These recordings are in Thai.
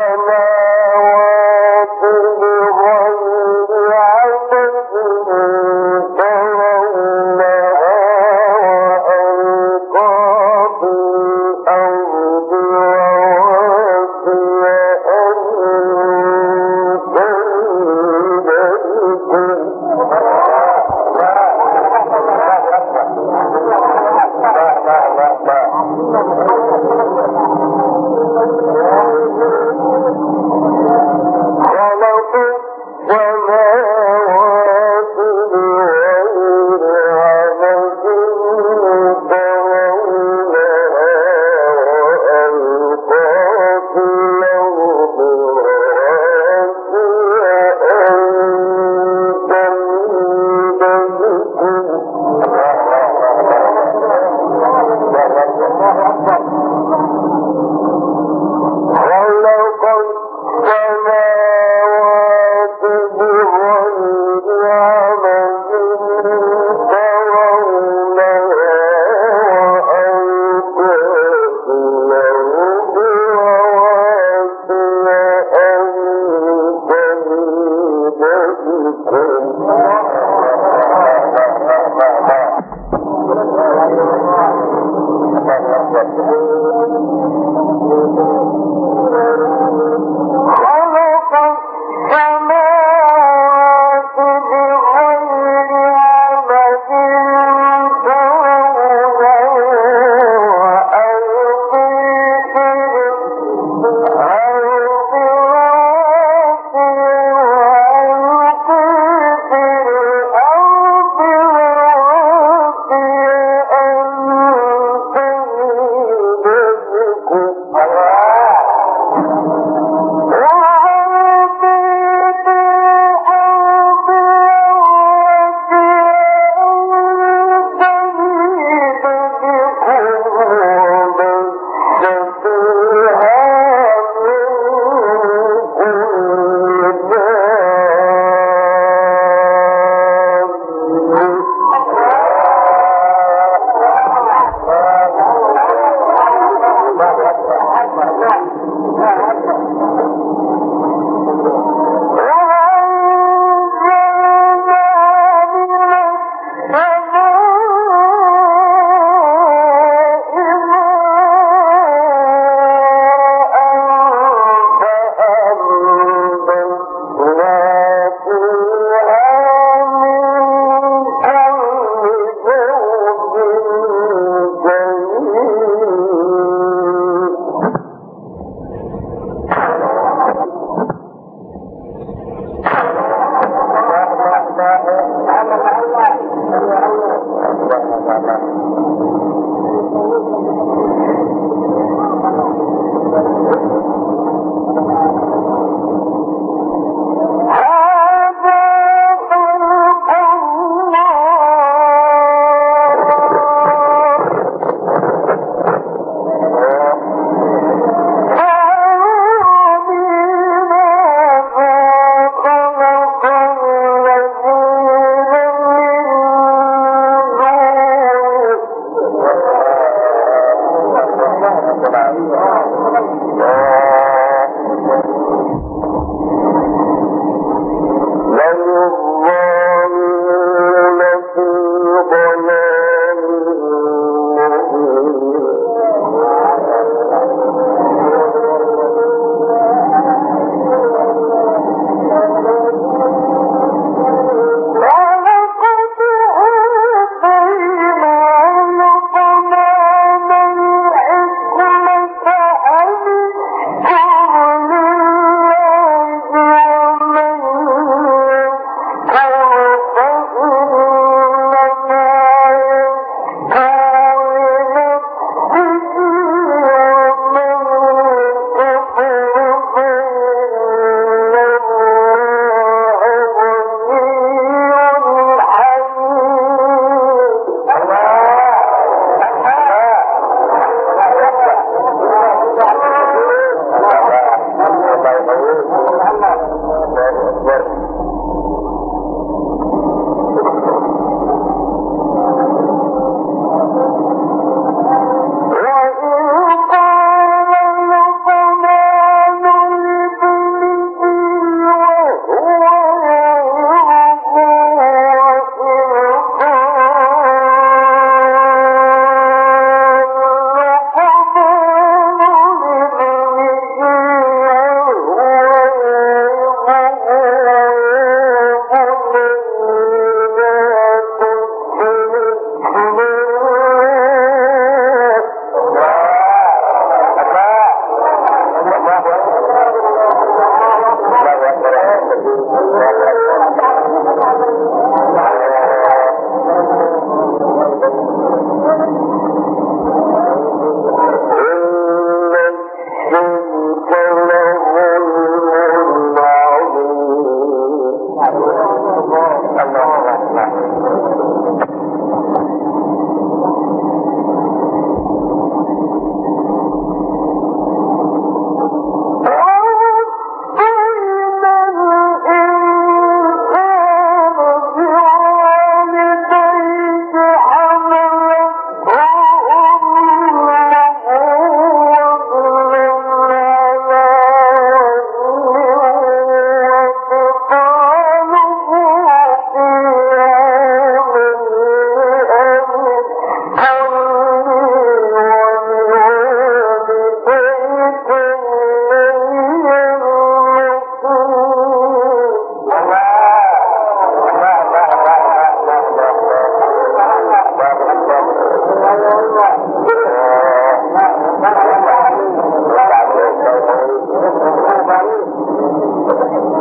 الله วันนี้ก็ได้ยินเสียงเรียกร้องให้ความช่วยเหลือจากเจ้าหน้าที่ ความรู้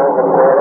โลกันเลย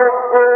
earth